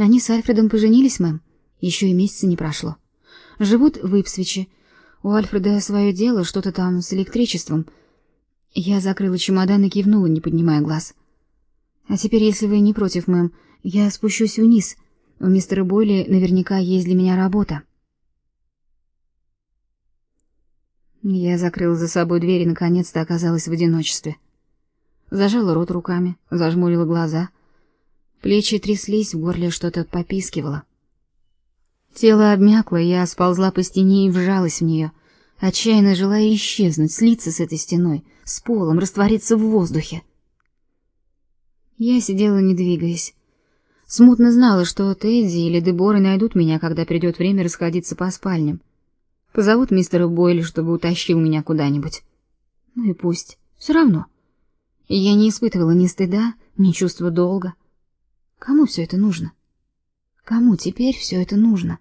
Они с Альфредом поженились, мэм. Еще и месяца не прошло. Живут в Ипсвиче. У Альфреда свое дело, что-то там с электричеством. Я закрыла чемодан и кивнула, не поднимая глаз. А теперь, если вы не против, мэм, я спущусь вниз. У мистера Бойли наверняка есть для меня работа. Я закрыла за собой дверь и наконец-то оказалась в одиночестве. Зажала рот руками, зажмурила глаза. Плечи тряслись, в горле что-то попискивало. Тело обмякло, я сползла по стене и вжалась в нее, отчаянно желая исчезнуть, слиться с этой стеной, с полом, раствориться в воздухе. Я сидела, не двигаясь. Смутно знала, что Тедди или Деборы найдут меня, когда придет время расходиться по спальням. Позовут мистера Бойли, чтобы утащил меня куда-нибудь. Ну и пусть. Все равно. я не испытывала ни стыда, ни чувства долга. Кому все это нужно? Кому теперь все это нужно?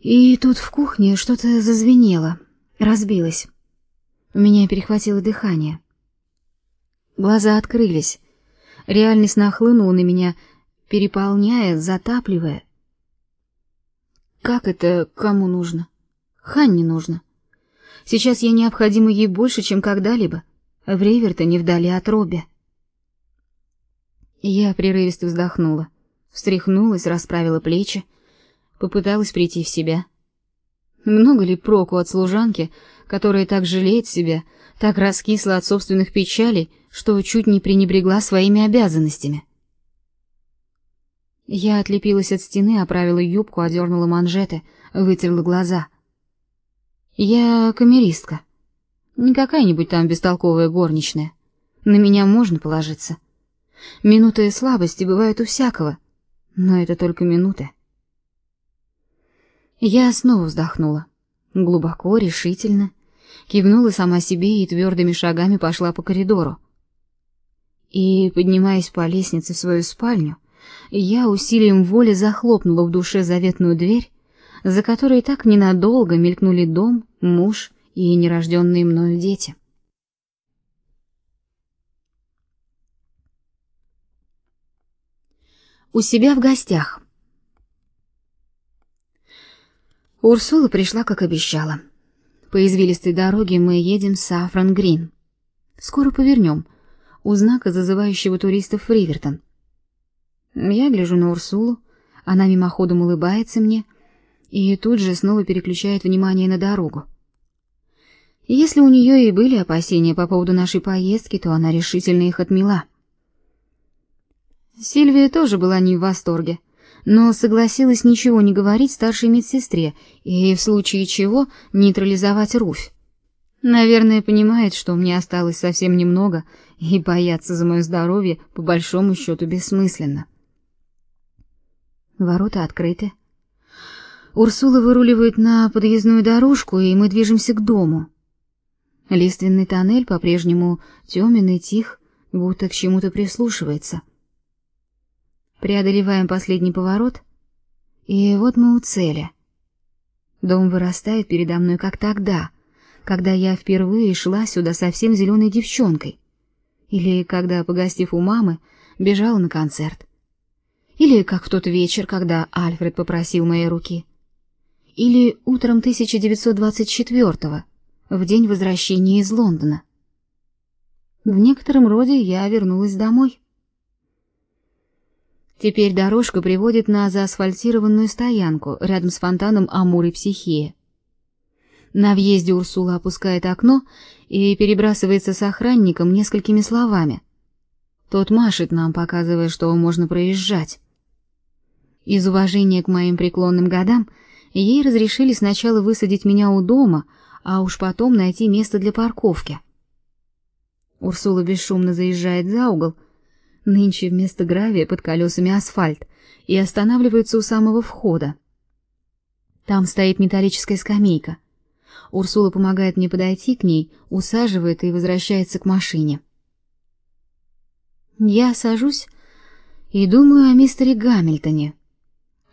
И тут в кухне что-то зазвенело, разбилось. У меня перехватило дыхание. Глаза открылись. Реальность нахлынула на меня, переполняя, затапливая. Как это кому нужно? Ханне нужно. Сейчас я необходима ей больше, чем когда-либо. В Ривертоне вдали от Робби. Я прерывисто вздохнула, встряхнулась, расправила плечи, попыталась прийти в себя. Много ли проку от служанки, которая так жалеет себя, так раскисла от собственных печалей, что чуть не пренебрегла своими обязанностями? Я отлепилась от стены, оправила юбку, одернула манжеты, вытерла глаза. Я камеристка. Не какая-нибудь там бестолковая горничная. На меня можно положиться. Минуты слабости бывают у всякого, но это только минуты. Я снова вздохнула, глубоко, решительно, кивнула сама себе и твердыми шагами пошла по коридору. И, поднимаясь по лестнице в свою спальню, я усилием воли захлопнула в душе заветную дверь, за которой так ненадолго мелькнули дом, муж и нерожденные мною дети. У себя в гостях. Урсула пришла, как обещала. По извилистой дороге мы едем в Сафран-Грин. Скоро повернем, у знака, зазывающего туристов в Ривертон. Я гляжу на Урсулу, она мимоходом улыбается мне и тут же снова переключает внимание на дорогу. Если у нее и были опасения по поводу нашей поездки, то она решительно их отмела. Сильвия тоже была не в восторге, но согласилась ничего не говорить старшей медсестре и в случае чего нейтрализовать Руфь. Наверное, понимает, что мне осталось совсем немного, и бояться за мое здоровье по большому счету бессмысленно. Ворота открыты. Урсула выруливает на подъездную дорожку, и мы движемся к дому. Лиственный тоннель по-прежнему темен и тих, будто к чему-то прислушивается. Преодолеваем последний поворот, и вот мы у цели. Дом вырастает передо мной, как тогда, когда я впервые шла сюда совсем зеленой девчонкой, или когда, погостив у мамы, бежала на концерт. Или как в тот вечер, когда Альфред попросил моей руки. Или утром 1924-го, в день возвращения из Лондона. В некотором роде я вернулась домой. Теперь дорожка приводит на заасфальтированную стоянку рядом с фонтаном Амур и Психея. На въезде Урсула опускает окно и перебрасывается с охранником несколькими словами. Тот машет нам, показывая, что можно проезжать. Из уважения к моим преклонным годам ей разрешили сначала высадить меня у дома, а уж потом найти место для парковки. Урсула бесшумно заезжает за угол, нынче вместо гравия под колесами асфальт, и останавливается у самого входа. Там стоит металлическая скамейка. Урсула помогает мне подойти к ней, усаживает и возвращается к машине. Я сажусь и думаю о мистере Гамильтоне,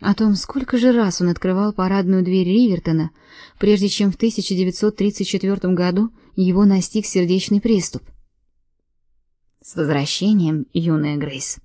о том, сколько же раз он открывал парадную дверь Ривертона, прежде чем в 1934 году его настиг сердечный приступ. С возвращением, юная Грейс.